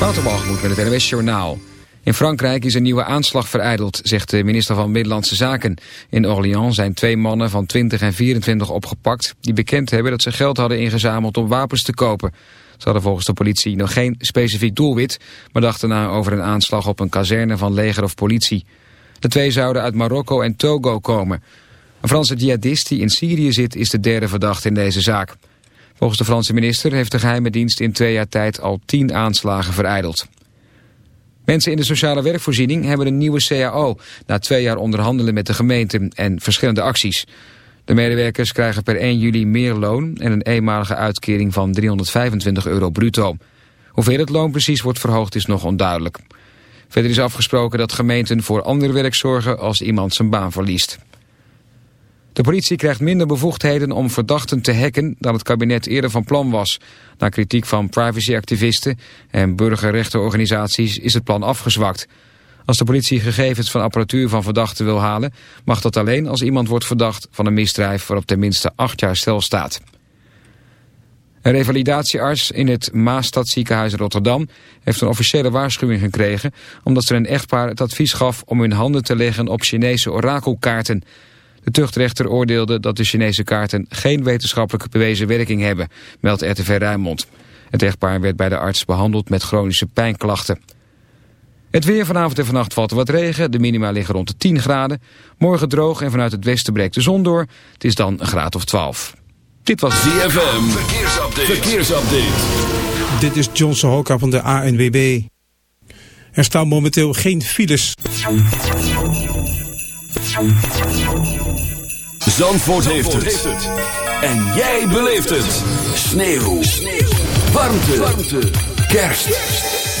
Waterbalgemoed met het NWS Journaal. In Frankrijk is een nieuwe aanslag vereideld, zegt de minister van Middellandse Zaken. In Orléans zijn twee mannen van 20 en 24 opgepakt... die bekend hebben dat ze geld hadden ingezameld om wapens te kopen. Ze hadden volgens de politie nog geen specifiek doelwit... maar dachten na over een aanslag op een kazerne van leger of politie. De twee zouden uit Marokko en Togo komen. Een Franse jihadist die in Syrië zit is de derde verdachte in deze zaak. Volgens de Franse minister heeft de geheime dienst in twee jaar tijd al tien aanslagen vereideld. Mensen in de sociale werkvoorziening hebben een nieuwe CAO... na twee jaar onderhandelen met de gemeente en verschillende acties. De medewerkers krijgen per 1 juli meer loon... en een eenmalige uitkering van 325 euro bruto. Hoeveel het loon precies wordt verhoogd is nog onduidelijk. Verder is afgesproken dat gemeenten voor ander werk zorgen... als iemand zijn baan verliest. De politie krijgt minder bevoegdheden om verdachten te hacken dan het kabinet eerder van plan was. Na kritiek van privacyactivisten en burgerrechtenorganisaties is het plan afgezwakt. Als de politie gegevens van apparatuur van verdachten wil halen... mag dat alleen als iemand wordt verdacht van een misdrijf waarop tenminste acht jaar stel staat. Een revalidatiearts in het Maastadziekenhuis Rotterdam heeft een officiële waarschuwing gekregen... omdat ze een echtpaar het advies gaf om hun handen te leggen op Chinese orakelkaarten... De tuchtrechter oordeelde dat de Chinese kaarten geen wetenschappelijke bewezen werking hebben, meldt RTV Rijnmond. Het echtpaar werd bij de arts behandeld met chronische pijnklachten. Het weer vanavond en vannacht valt er wat regen. De minima liggen rond de 10 graden. Morgen droog en vanuit het westen breekt de zon door. Het is dan een graad of 12. Dit was ZFM. Verkeersupdate. Verkeersupdate. Dit is John Sohoka van de ANWB. Er staan momenteel geen files. Zandvoort, heeft, het. En jij beleeft het. Sneeuw. Sneeuw. Warmte. Warmte. Kerst.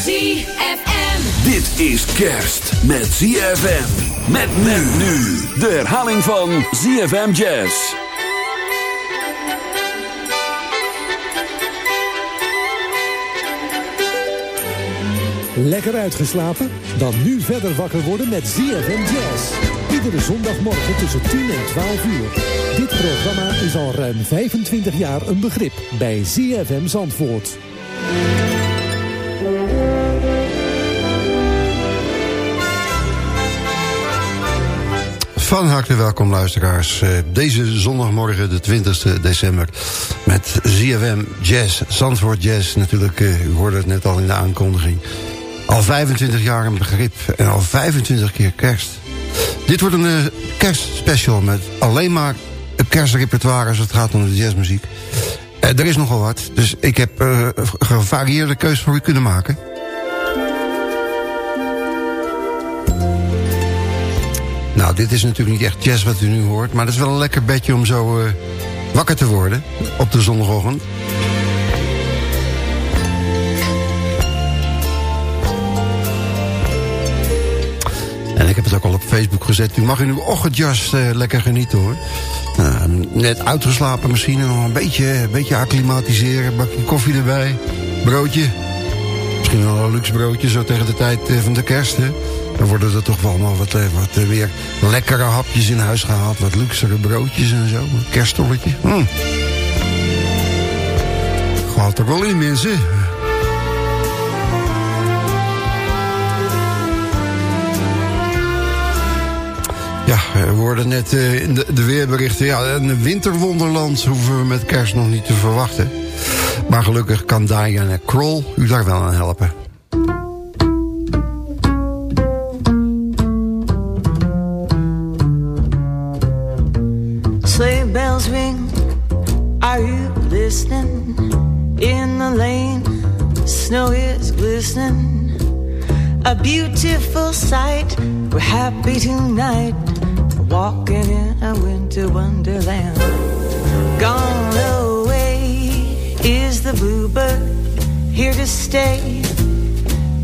ZFM. Dit is kerst met ZFM. Met men nu. De herhaling van ZFM Jazz. Lekker uitgeslapen? Dan nu verder wakker worden met ZFM Jazz. Iedere zondagmorgen tussen 10 en 12 uur. Dit programma is al ruim 25 jaar een begrip bij ZFM Zandvoort. Van harte welkom luisteraars. Eh, deze zondagmorgen, de 20 december, met ZFM Jazz, Zandvoort Jazz. Natuurlijk, eh, u hoorde het net al in de aankondiging. Al 25 jaar een begrip en al 25 keer kerst. Dit wordt een uh, kerstspecial met alleen maar het kerstrepertoire als het gaat om de jazzmuziek. Uh, er is nogal wat, dus ik heb uh, gevarieerde keus voor u kunnen maken. Nou, dit is natuurlijk niet echt jazz wat u nu hoort... maar het is wel een lekker bedje om zo wakker te worden op de zondagochtend. Heb het ook al op Facebook gezet. U mag in uw ochtendjas uh, lekker genieten hoor. Uh, net uitgeslapen misschien. Nog een beetje, een beetje acclimatiseren. Bakje koffie erbij. Broodje. Misschien wel een luxe broodje zo tegen de tijd uh, van de kerst. Hè? Dan worden er toch wel nog wat, wat weer lekkere hapjes in huis gehaald. Wat luxere broodjes en zo. Een kerststolletje. Hm. Gaat er wel in mensen. Hoorden net uh, in de, de, weerberichten... Ja, een winterwonderland hoeven we met kerst nog niet te verwachten. Maar gelukkig kan Diana Kroll u daar wel aan helpen. Sleigh bells ring, are you listening? In the lane, snow is glistening. A beautiful sight, we're happy tonight. Walking in a winter wonderland. Gone away is the bluebird. Here to stay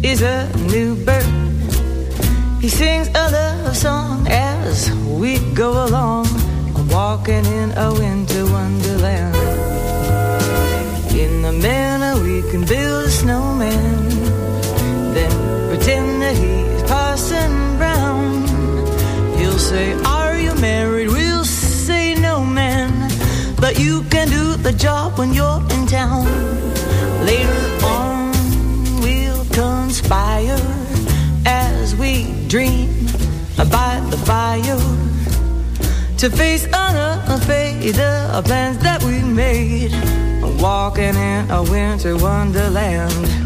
is a new bird. He sings a love song as we go along. Walking in a winter wonderland. In the manner we can build a snowman. Then pretend that he's Parson Brown. He'll say, can do the job when you're in town. Later on, we'll conspire as we dream about the fire to face unafraid the plans that we made, walking in a winter wonderland.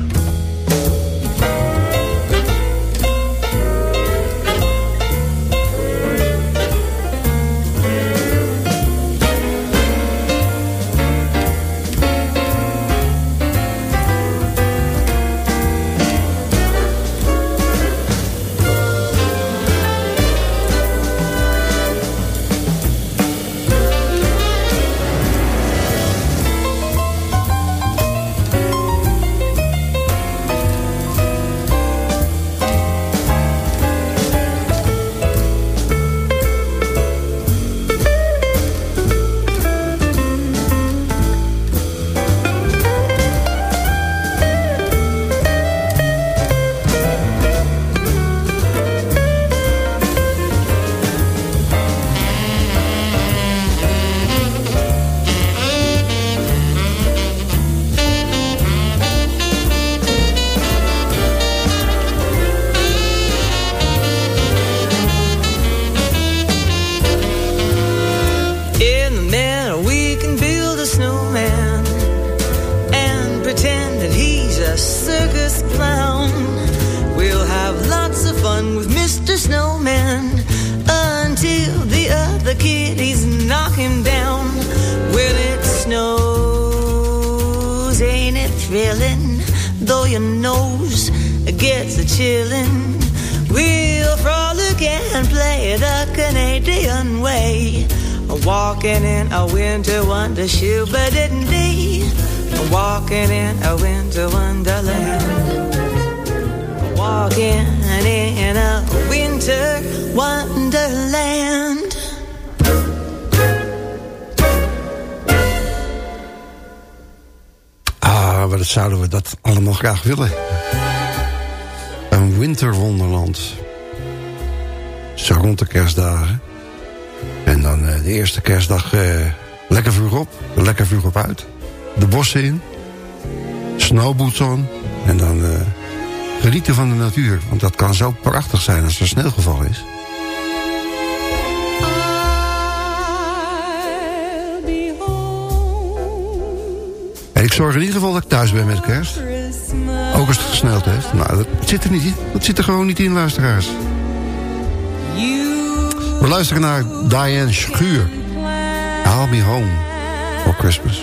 De bossen in. Snowboots on. En dan uh, genieten van de natuur. Want dat kan zo prachtig zijn als er sneeuwgeval is. ik zorg in ieder geval dat ik thuis ben met kerst. Ook als het gesneld heeft. Nou, dat zit er niet in. Dat zit er gewoon niet in, luisteraars. We luisteren naar Diane Schuur. I'll be home for Christmas.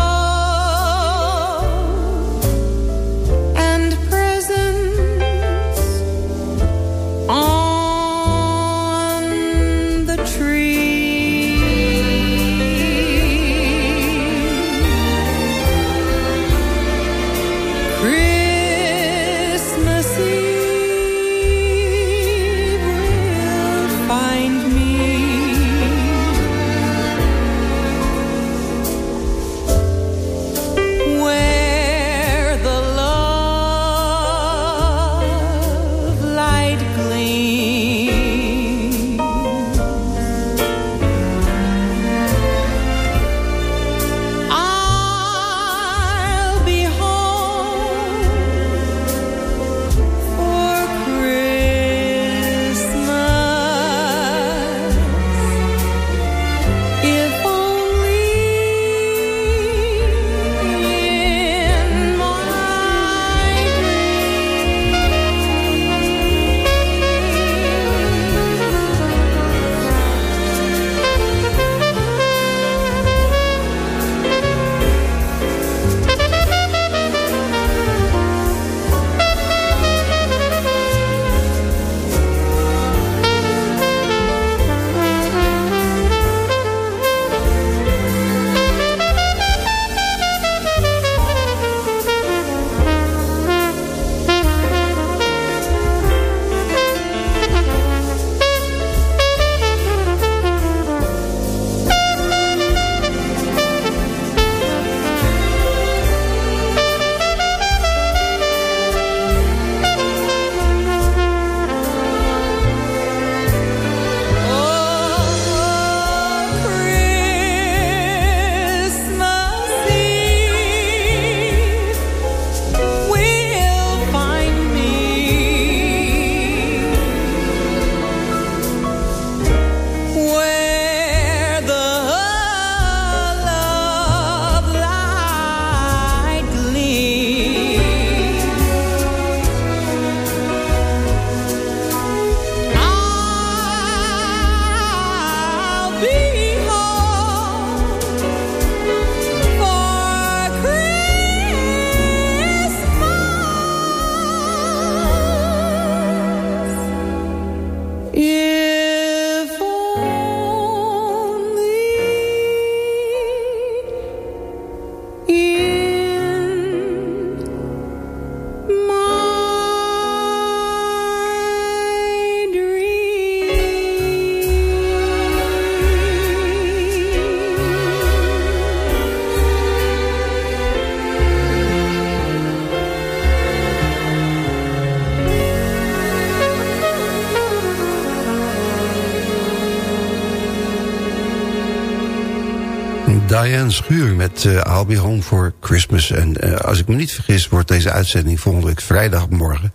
Diane Schuur met uh, I'll Be Home for Christmas. En uh, als ik me niet vergis wordt deze uitzending volgende week vrijdagmorgen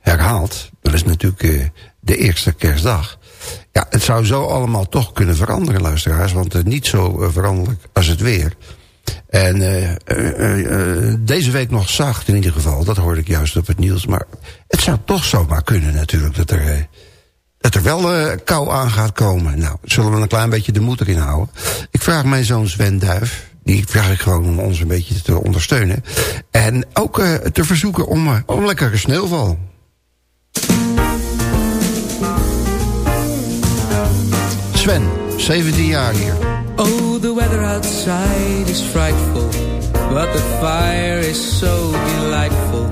herhaald. Dat is natuurlijk uh, de eerste kerstdag. Ja, het zou zo allemaal toch kunnen veranderen, luisteraars. Want niet zo veranderlijk als het weer. En deze week nog zacht in ieder geval. Dat hoorde ik juist op het nieuws. Maar het zou toch zomaar kunnen natuurlijk dat er dat er wel uh, kou aan gaat komen. Nou, zullen we een klein beetje de moed erin houden. Ik vraag mijn zoon Sven Duif, die vraag ik gewoon om ons een beetje te ondersteunen. En ook uh, te verzoeken om, uh, om lekkere sneeuwval. Sven, 17 jaar hier. Oh, the weather outside is frightful. But the fire is so delightful.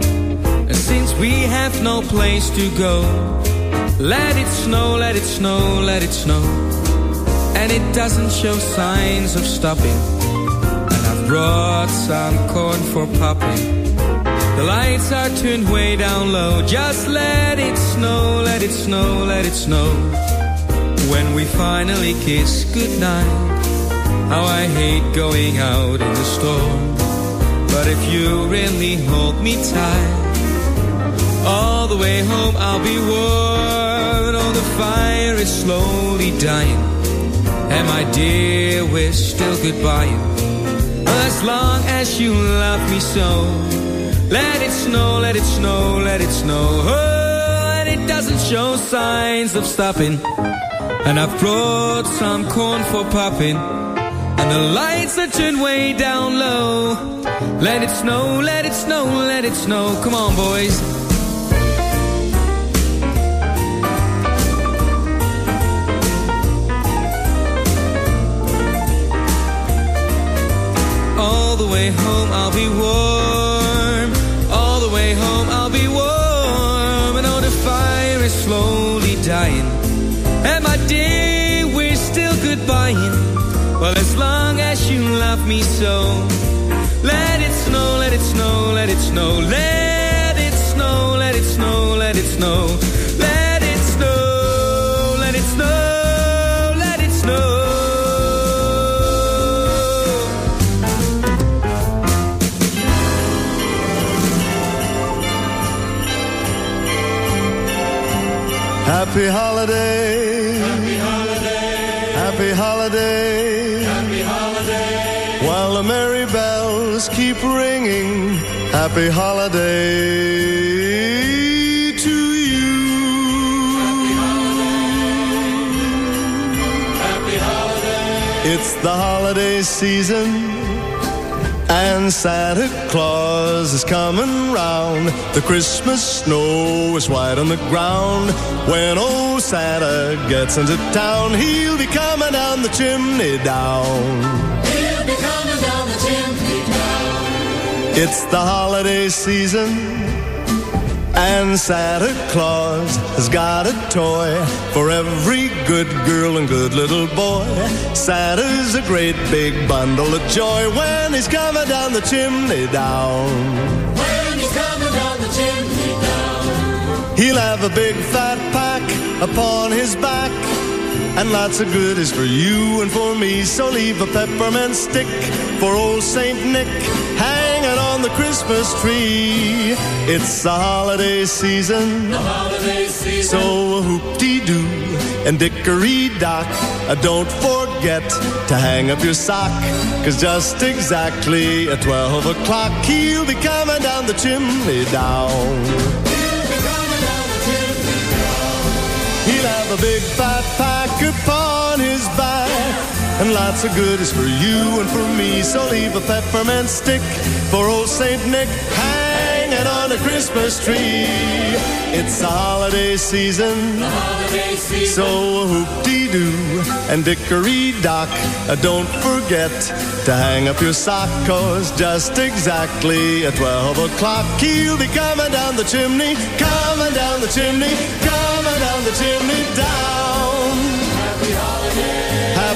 And since we have no place to go... Let it snow, let it snow, let it snow. And it doesn't show signs of stopping. And I've brought some corn for popping. The lights are turned way down low. Just let it snow, let it snow, let it snow. When we finally kiss goodnight. How I hate going out in the storm. But if you really hold me tight. All the way home I'll be warm Oh, the fire is slowly dying. And my dear, we're still goodbye As long as you love me so Let it snow, let it snow, let it snow. Oh, and it doesn't show signs of stopping. And I've brought some corn for popping. And the lights are turned way down low. Let it snow, let it snow, let it snow. Come on, boys way home I'll be warm. All the way home I'll be warm. And oh, the fire is slowly dying. And my dear, we're still goodbying. Well, as long as you love me so, let it snow, let it snow, let it snow, let it Happy holiday. Happy holiday. Happy holiday. Happy holiday. While the merry bells keep ringing. Happy holiday to you. Happy holiday. Happy holiday. It's the holiday season and Santa Claus is coming round. The Christmas snow is white on the ground. When old Santa gets into town, he'll be coming down the chimney down. He'll be coming down the chimney down. It's the holiday season and Santa Claus has got a toy for every good girl and good little boy. Santa's a great big bundle of joy when he's coming down the chimney down. When he's coming down the chimney down. He'll have a big fat pack upon his back. And lots of goodies for you and for me. So leave a peppermint stick for old Saint Nick the Christmas tree. It's the holiday season. The holiday season. So hoop-dee-doo and dickory-dock. Uh, don't forget to hang up your sock. Cause just exactly at 12 o'clock, he'll be coming down the chimney down. He'll have a big fat pack upon his back and lots of good is for you and for me. So leave a peppermint stick for old Saint Nick hanging on a Christmas tree. It's the holiday season, the holiday season. so hoop-dee-doo and dickory-dock. Uh, don't forget to hang up your sock, cause just exactly at 12 o'clock he'll be coming down the chimney, coming down the chimney, coming down the chimney down.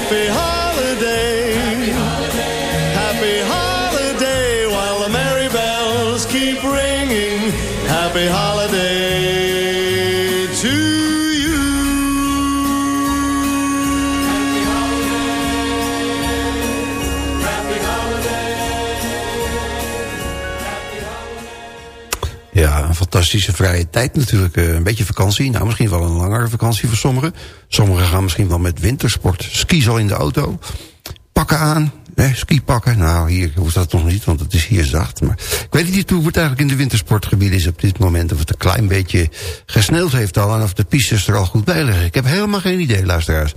Happy holiday. Happy holiday. Happy holiday. While the merry bells keep ringing. Happy holiday fantastische vrije tijd natuurlijk. Eh, een beetje vakantie. Nou, misschien wel een langere vakantie voor sommigen. Sommigen gaan misschien wel met wintersport. Skis al in de auto. Pakken aan. Ski pakken. Nou, hier hoeft dat nog niet, want het is hier zacht. Maar ik weet niet hoe het eigenlijk in de wintersportgebieden is op dit moment. Of het een klein beetje gesneeuwd heeft al. En of de pistes er al goed bij liggen. Ik heb helemaal geen idee, luisteraars.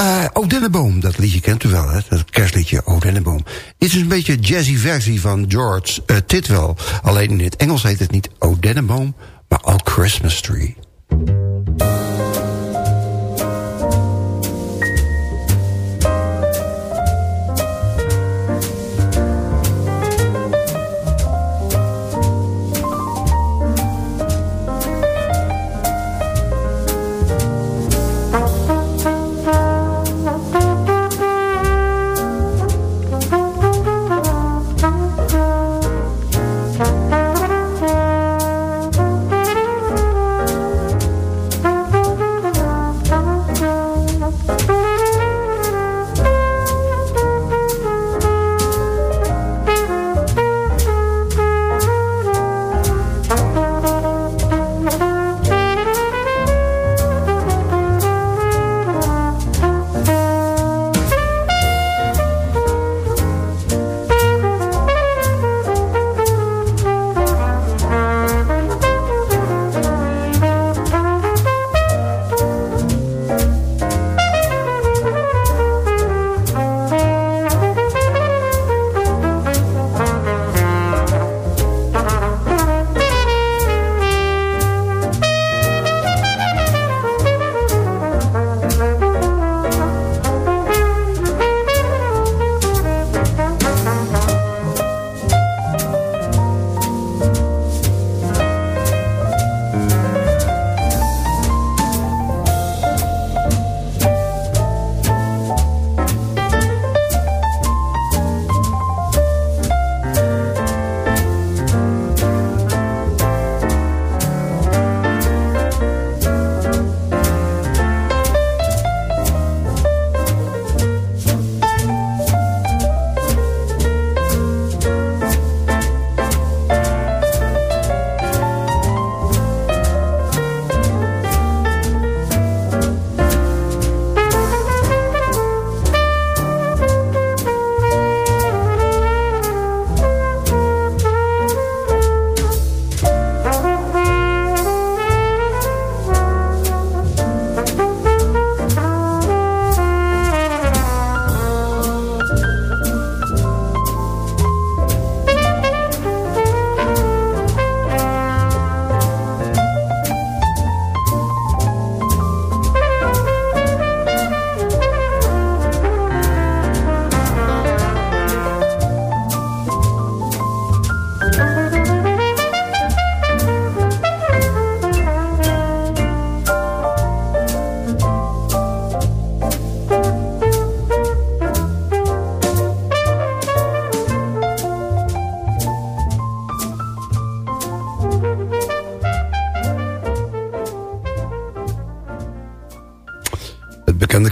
Uh, oh, Denneboom, dat liedje kent u wel, hè? Dat kerstliedje, Denneboom. Dit is een beetje een jazzy versie van George uh, Titwell. Alleen in het Engels heet het niet Oh, Denneboom, maar Oh, Christmas Tree.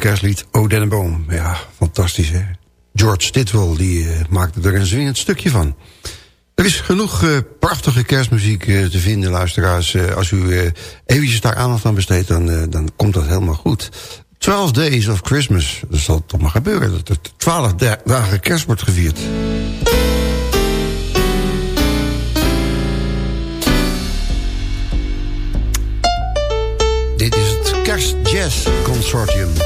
Kerstlied O Dennenboom. Ja, fantastisch hè. George Titwell die, uh, maakte er een zwingend stukje van. Er is genoeg uh, prachtige kerstmuziek uh, te vinden, luisteraars. als u eventjes daar aandacht aan besteedt, dan, dan komt dat helemaal goed. 12 Days of Christmas, dat zal toch maar gebeuren... dat er 12 dagen kerst wordt gevierd. Dit is het Kerstjazz Consortium.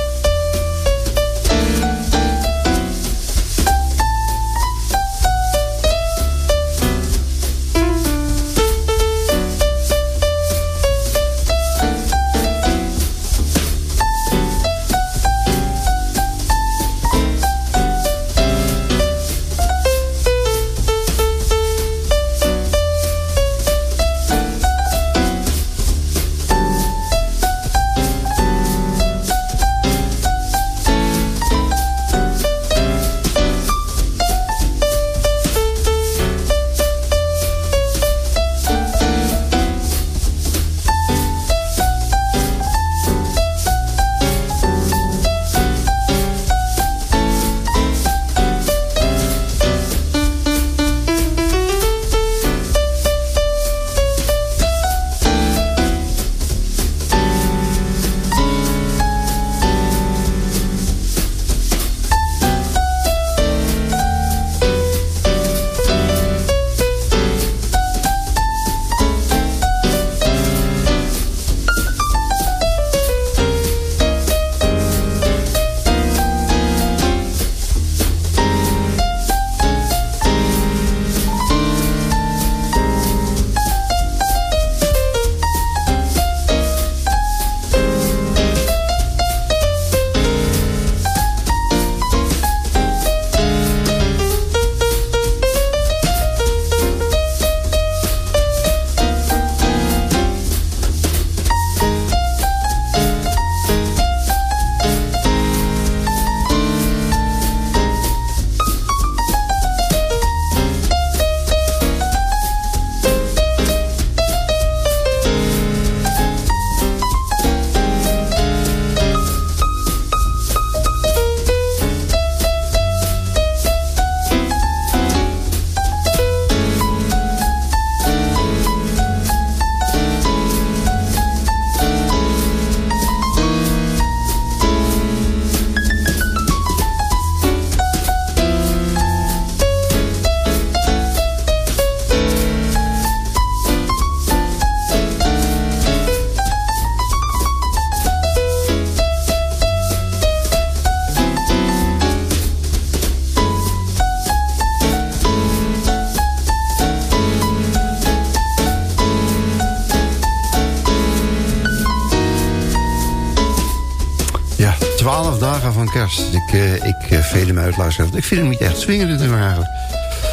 Kerst. Ik, uh, ik uh, vele hem uitluisteren. Ik vind hem niet echt swingend eigenlijk.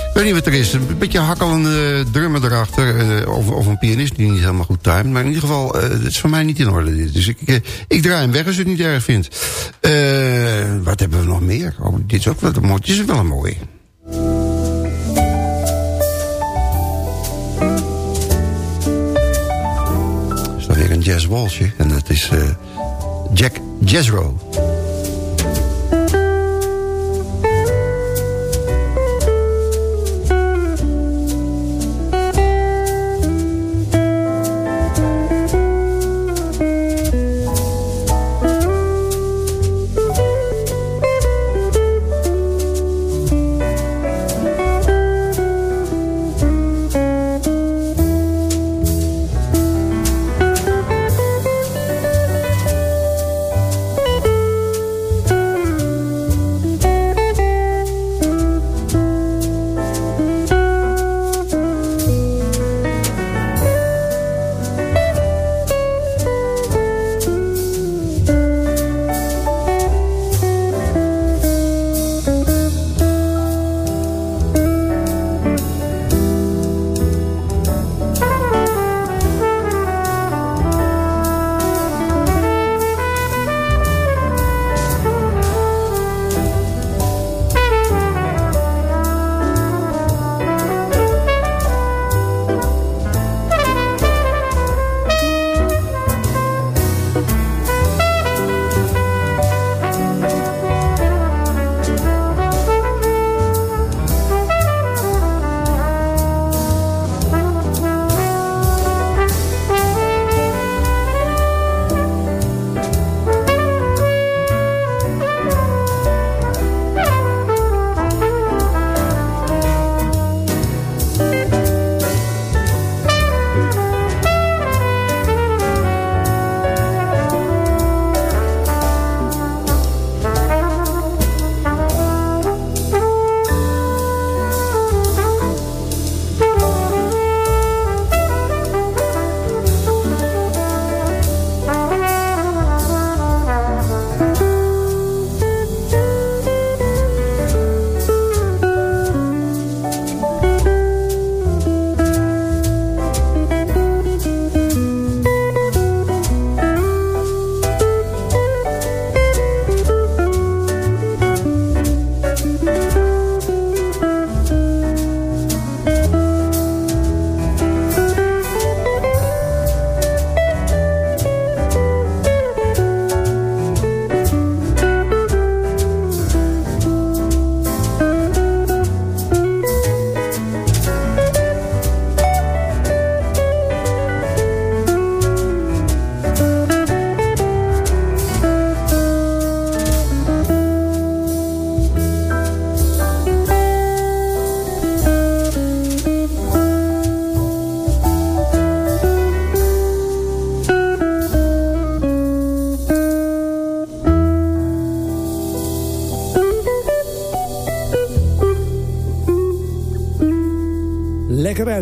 Ik weet niet wat er is. Een beetje hakkelende drummer erachter. Uh, of, of, een pianist die niet helemaal goed timed. Maar in ieder geval, het is voor mij niet in orde dit. Dus ik, ik draai hem weg als u het niet erg vindt. wat hebben we nog meer? Oh, dit is ook wel mooi. Dit is wel een mooi. weer een jazz walsje. En dat is Jack Jezro.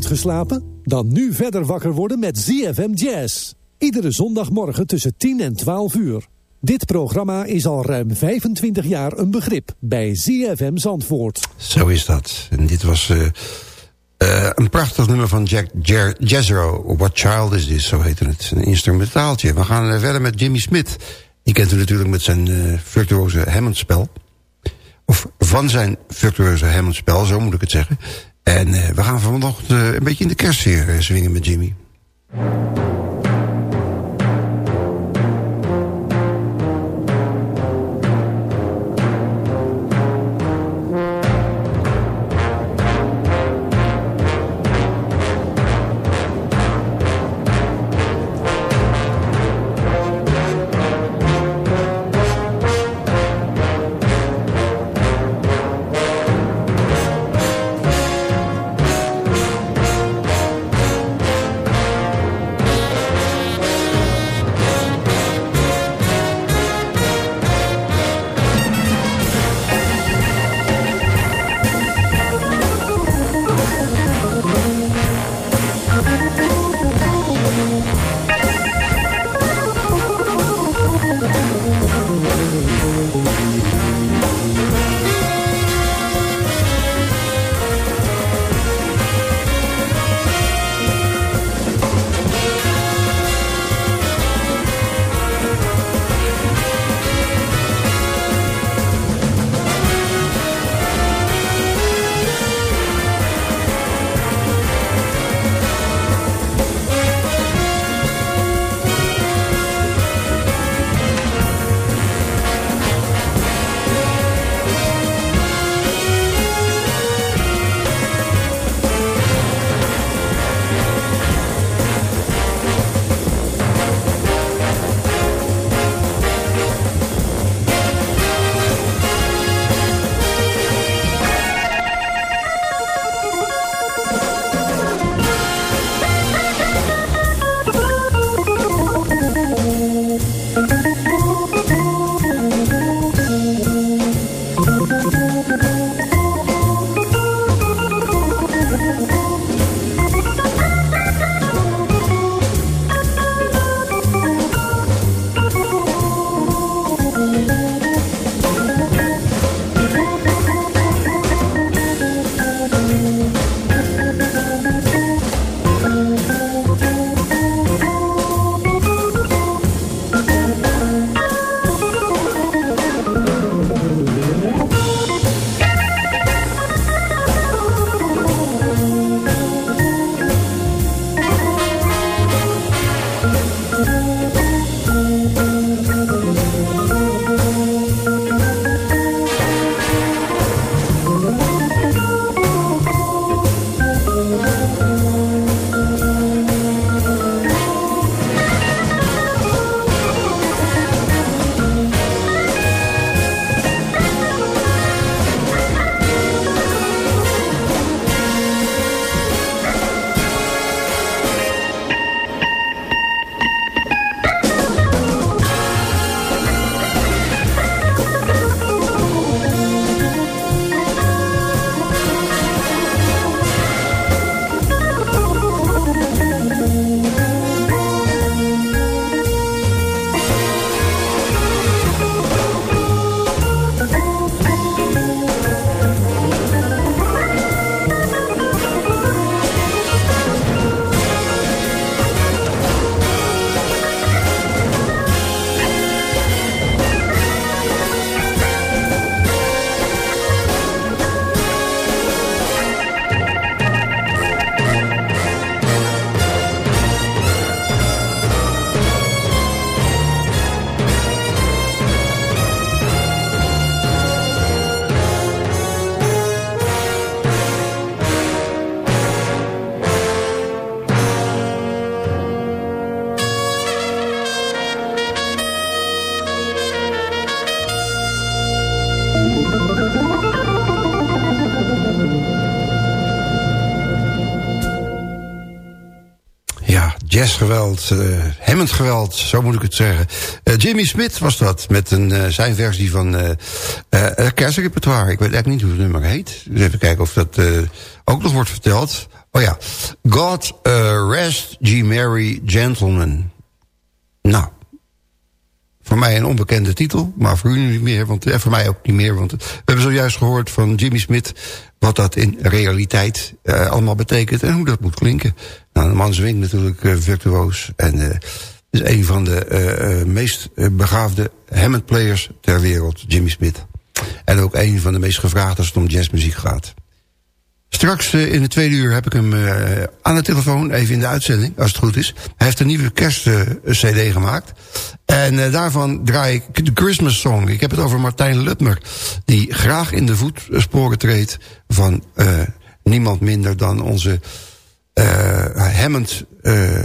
Uitgeslapen? Dan nu verder wakker worden met ZFM Jazz. Iedere zondagmorgen tussen 10 en 12 uur. Dit programma is al ruim 25 jaar een begrip bij ZFM Zandvoort. Zo is dat. En dit was uh, uh, een prachtig nummer van Jack Jezero. What Child is This, zo heette het. Een instrumentaaltje. We gaan verder met Jimmy Smith. Die kent u natuurlijk met zijn uh, virtuoze Hammondspel. Of van zijn virtuoze Hammondspel, zo moet ik het zeggen. En uh, we gaan vanochtend uh, een beetje in de kerstsfeer uh, zwingen met Jimmy. Jazzgeweld, uh, hemmend geweld, zo moet ik het zeggen. Uh, Jimmy Smith was dat, met een, uh, zijn versie van uh. Ik weet eigenlijk niet hoe het nummer heet. Dus even kijken of dat ook nog wordt verteld. Oh ja, God Rest G. Mary Gentleman. Nou, voor mij een onbekende titel, maar voor u niet meer, want, en voor mij ook niet meer. Want we hebben zojuist gehoord van Jimmy Smith wat dat in realiteit uh, allemaal betekent en hoe dat moet klinken. Nou, de man zwingt natuurlijk virtuoos en uh, is een van de meest begaafde Hammond players ter wereld, Jimmy Smith. En ook een van de meest gevraagd als het om jazzmuziek gaat. Straks in de tweede uur heb ik hem aan de telefoon, even in de uitzending, als het goed is. Hij heeft een nieuwe kerst-cd gemaakt. En daarvan draai ik de Christmas Song. Ik heb het over Martijn Lutmer, die graag in de voetsporen treedt van niemand minder dan onze uh,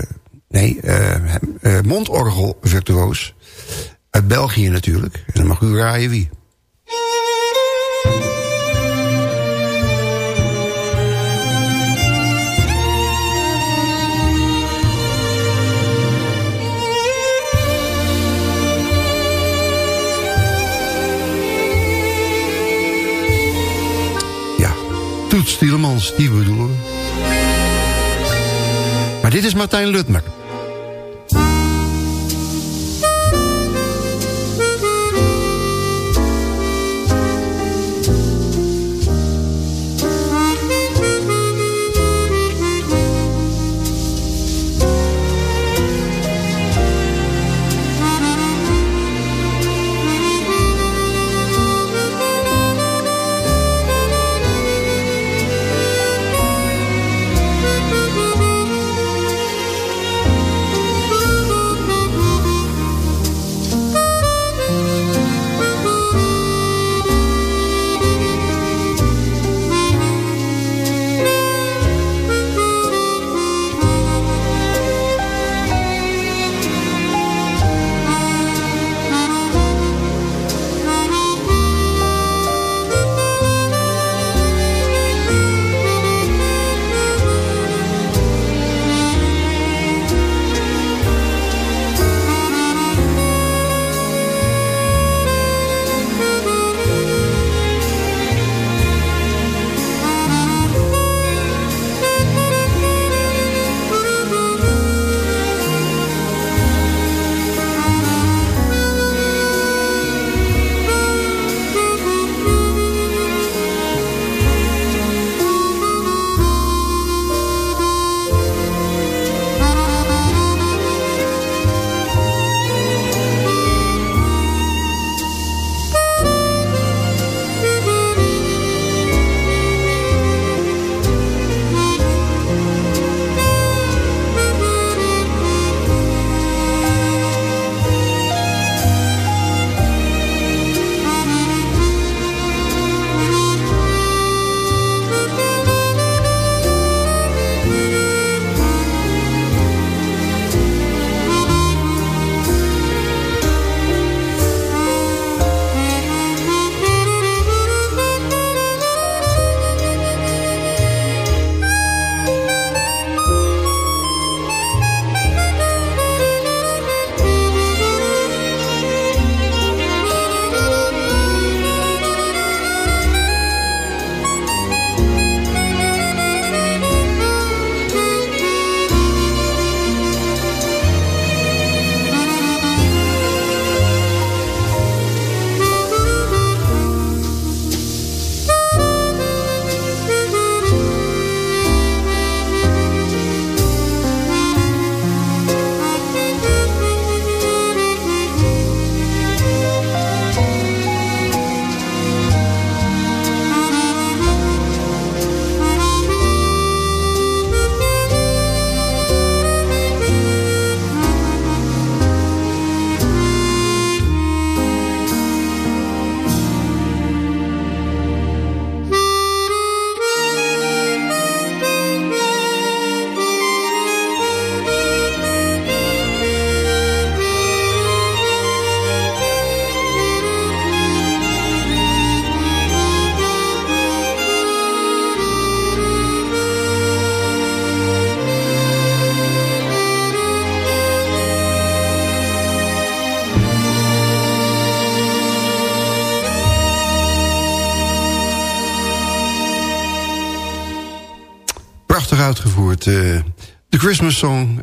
nee, uh, mondorgel virtuoos. Uit België natuurlijk. En dan mag u raaien wie. Toets Stielemans, die bedoelen. Maar dit is Martijn Lutmer.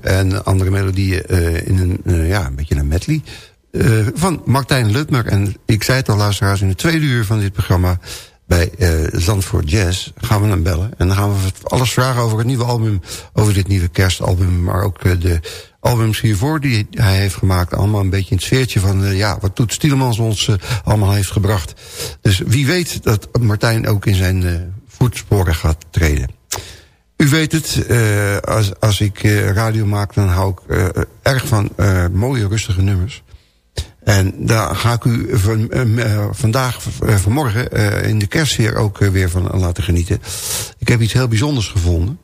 En andere melodieën uh, in een, uh, ja, een beetje een medley. van Martijn Lutmer. En ik zei het al, luisteraars, in de tweede uur van dit programma... bij Zandvoort Jazz gaan we hem bellen. En dan gaan we alles vragen over het nieuwe album... over dit nieuwe kerstalbum, maar ook de albums hiervoor die hij heeft gemaakt. Allemaal een beetje in het sfeertje van ja, wat Toet Stielemans ons allemaal heeft gebracht. Dus wie weet dat Martijn ook in zijn voetsporen gaat treden. U weet het, als, als ik radio maak dan hou ik erg van mooie rustige nummers. En daar ga ik u van, vandaag, vanmorgen in de kerstsfeer ook weer van laten genieten. Ik heb iets heel bijzonders gevonden.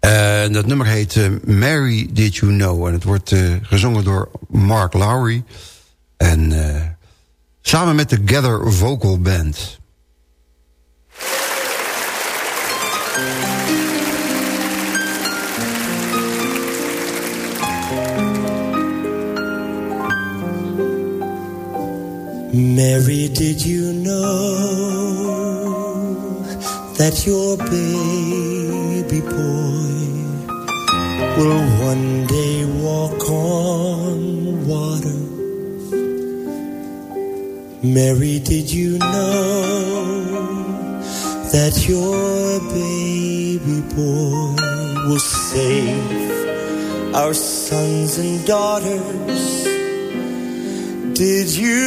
En dat nummer heet Mary Did You Know. En het wordt gezongen door Mark Lowry. En samen met de Gather Vocal Band. Mary, did you know that your baby boy will one day walk on water. Mary, did you know that your baby boy will save our sons and daughters? Did you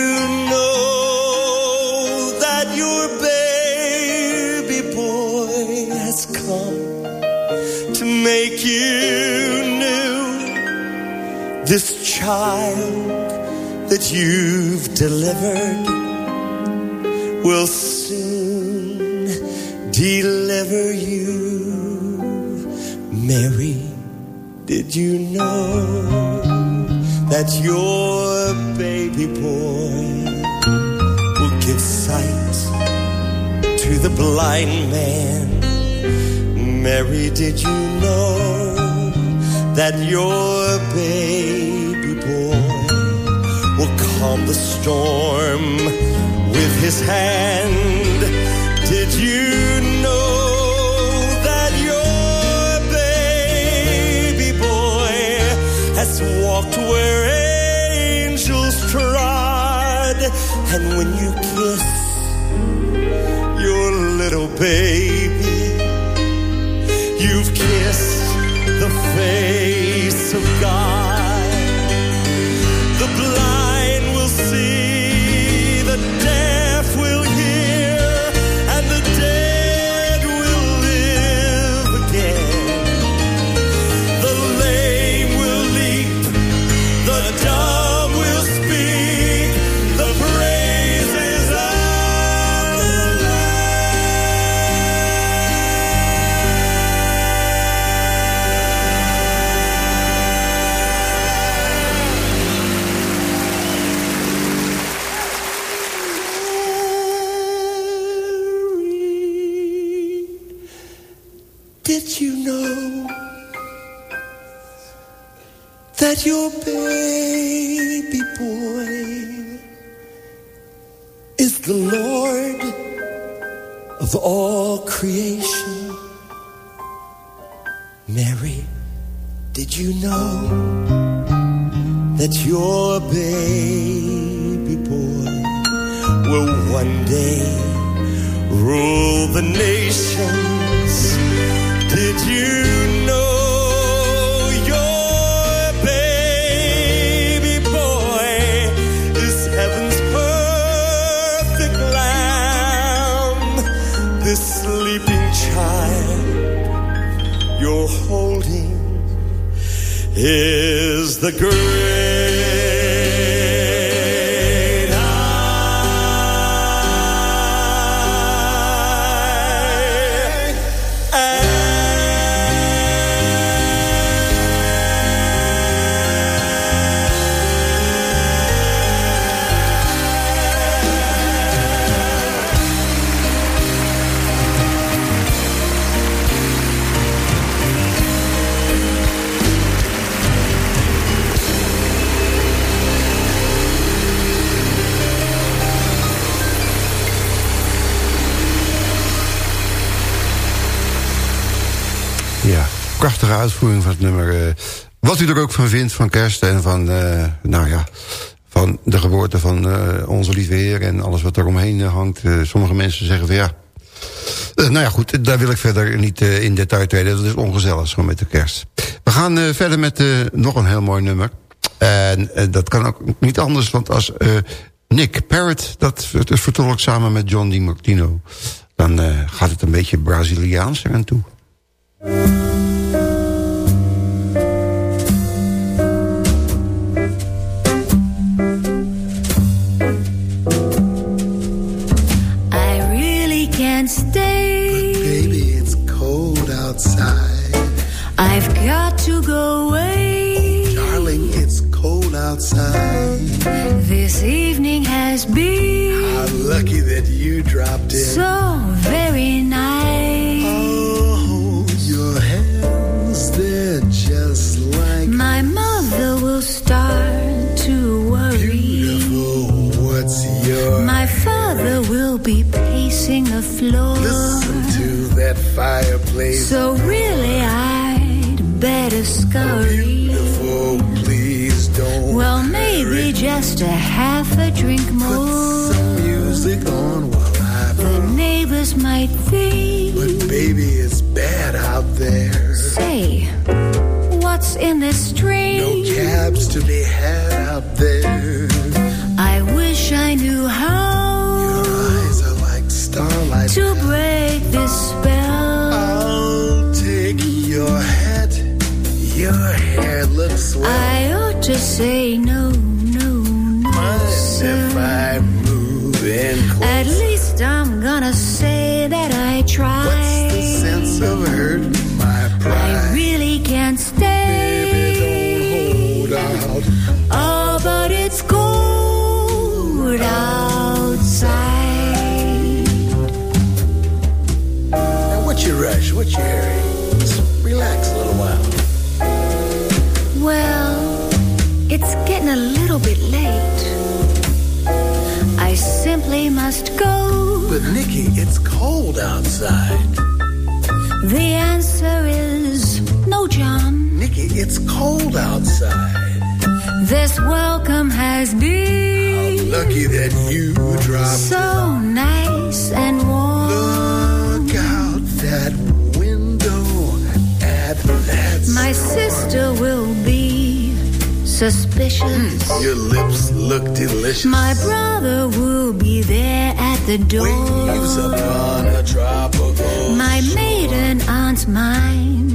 know that your baby boy has come to make you new? this child that you've delivered will soon deliver you. Mary, did you know that your baby boy will give sight to the blind man? Mary, did you know? that your baby boy will calm the storm with his hand. And when you kiss your little baby, you've kissed the face of God. Is the great uitvoering van het nummer. wat u er ook van vindt, van kerst en van, nou ja, van de geboorte van onze lieve Heer... en alles wat er omheen hangt. sommige mensen zeggen van ja... nou ja, goed, daar wil ik verder niet in detail treden. Dat is ongezellig, gewoon met de kerst. We gaan verder met nog een heel mooi nummer. En dat kan ook niet anders, want als Nick Parrott dat vertolkt samen met John DiMartino... dan uh, gaat het een beetje Braziliaans eraan toe. That you dropped in. So very nice. Oh, your hands, they're just like My mother will start to worry. Beautiful, what's your My father will be pacing the floor. Listen to that fireplace. So really I'd better scurry. Beautiful, please don't Well maybe just a half a drink more music on while I The neighbors might think But baby, it's bad out there Say, what's in this dream? No cabs to be had out there I wish I knew how. Your eyes are like starlight to break this spell. I'll take your hat Your hair looks swell I ought to say no, Your rush? What's your hurry? Just relax a little while Well, it's getting a little bit late. I simply must go. But Nikki, it's cold outside The answer is no, John. Nikki, it's cold outside This welcome has been Lucky that you dropped so nice and warm. Look My sister will be suspicious. Hmm, your lips look delicious My brother will be there at the Waves door. upon a tropical My shore. maiden aunt's mind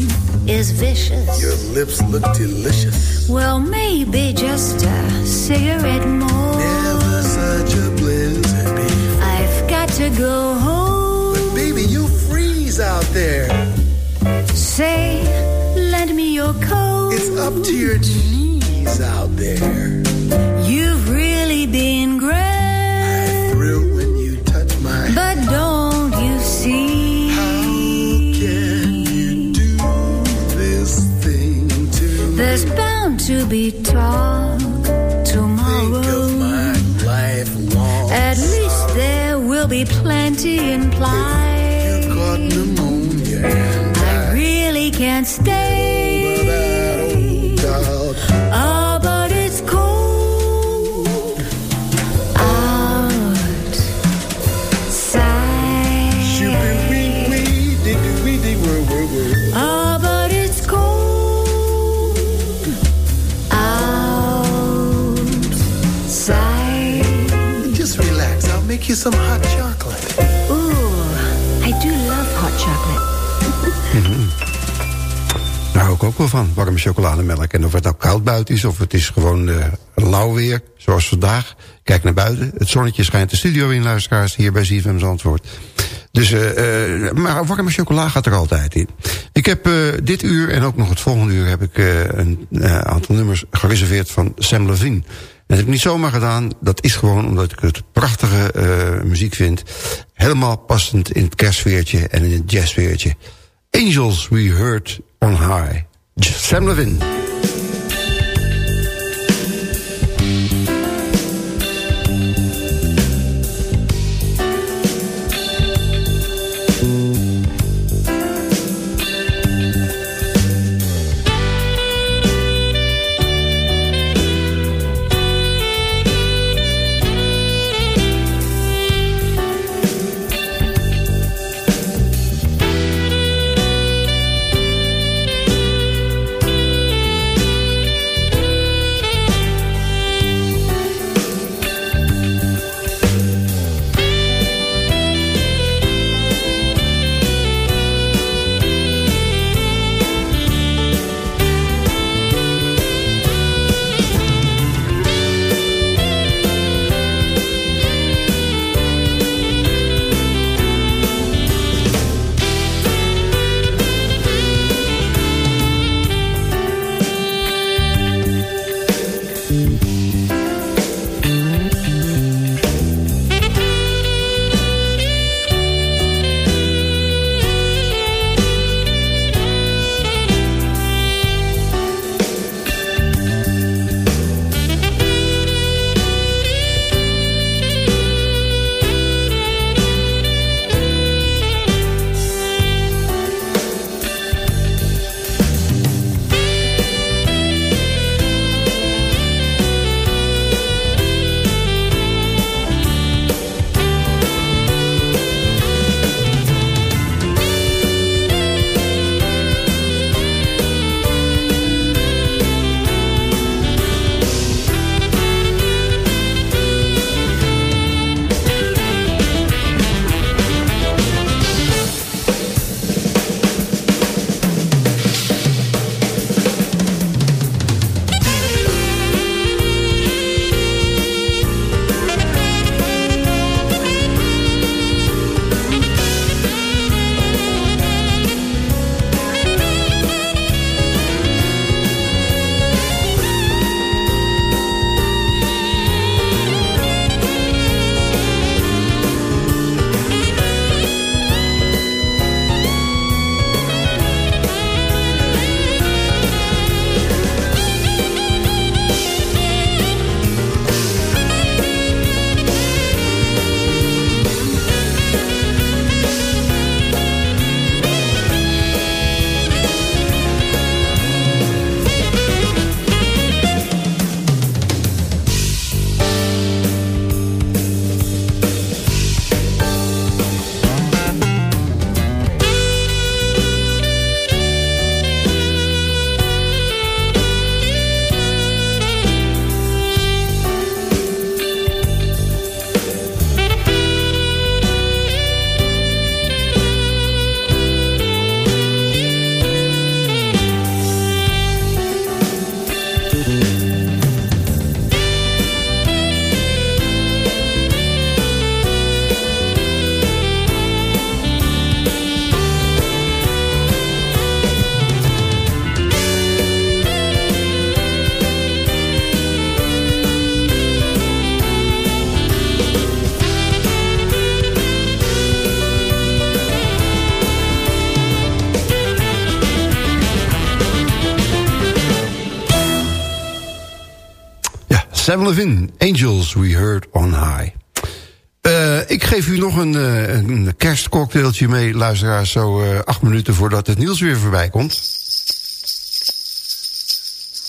is vicious. Your lips look delicious Well, maybe just a cigarette more. Never such a blizzard before I've got to go home. But baby, you freeze out there Say, me your coat. It's up to your knees out there You've really been great. Thrill when you touch my But don't you see? How can you do this thing to me? There's bound to be talk tomorrow. Think of my lifelong At least there will be plenty You implied. caught pneumonia and I died really can't stay. Some hot chocolate Ooh, I do love hot chocolate. Daar hou ik ook wel van, warme chocolademelk. En of het nou koud buiten is, of het is gewoon uh, lauw weer, zoals vandaag. Kijk naar buiten, het zonnetje schijnt de studio in, luisteraars, hier bij ZFM Zandvoort. Dus, uh, uh, maar warme chocola gaat er altijd in. Ik heb uh, dit uur en ook nog het volgende uur... heb ik uh, een uh, aantal nummers gereserveerd van Sam Levine. Dat heb ik niet zomaar gedaan. Dat is gewoon omdat ik het prachtige uh, muziek vind. Helemaal passend in het kerstsfeertje en in het jazzsfeertje. Angels We Heard on High. Sam Levine. Sam Levin, Angels We Heard On High. Uh, ik geef u nog een, uh, een kerstcocktailtje mee, luisteraars... zo uh, acht minuten voordat het nieuws weer voorbij komt.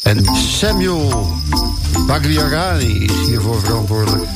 En Samuel Pagliarani is hiervoor verantwoordelijk.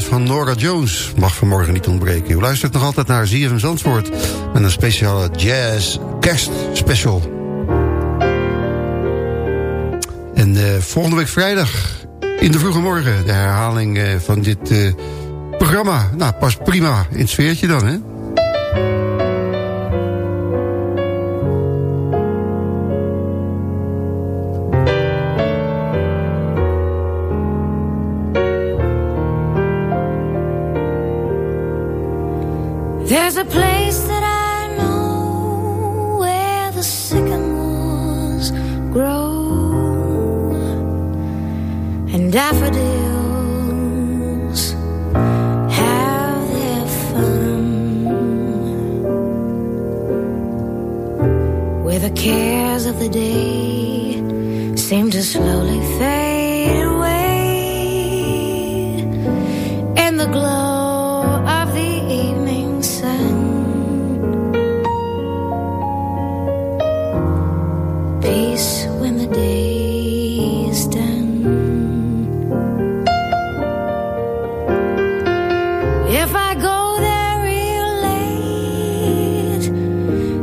Van Nora Jones mag vanmorgen niet ontbreken. U luistert nog altijd naar ZFM Zandvoort... met een speciale jazz kerstspecial. En uh, volgende week vrijdag in de vroege morgen... de herhaling uh, van dit uh, programma. Nou, pas prima in het sfeertje dan, hè?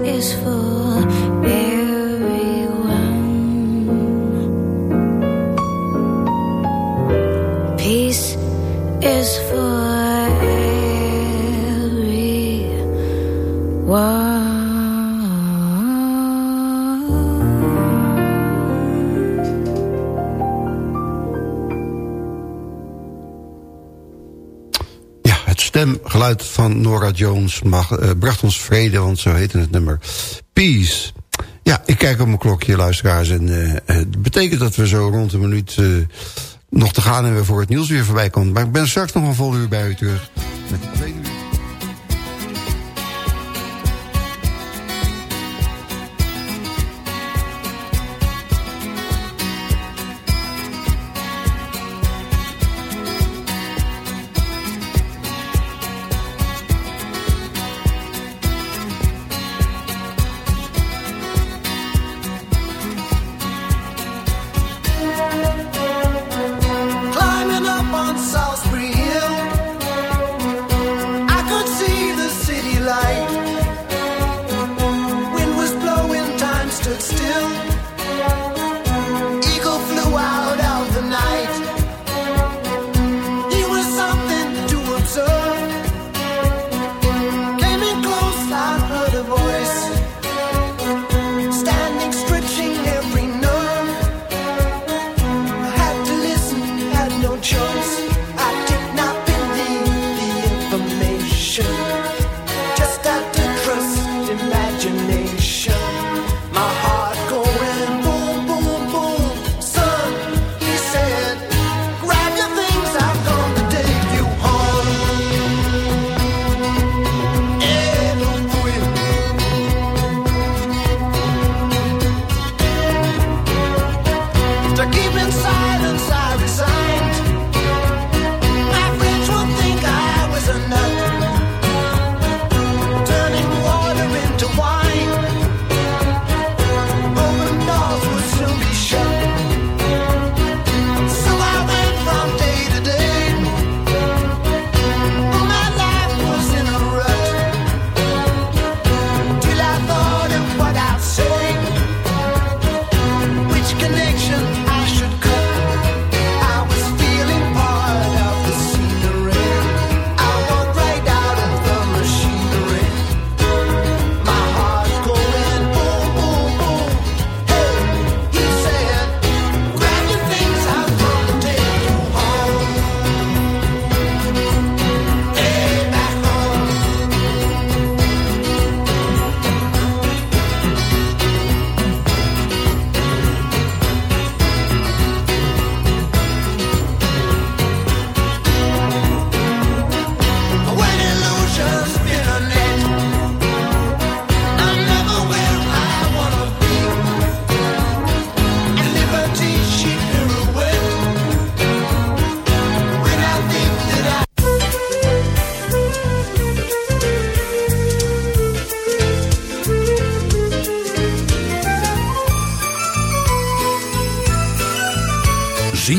is for van Nora Jones eh, bracht ons vrede, want zo heette het nummer. Peace. Ja, ik kijk op mijn klokje, luisteraars. En uh, het betekent dat we zo rond een minuut nog te gaan hebben... voor het nieuws weer voorbij komt. Maar ik ben straks nog een vol uur bij u terug.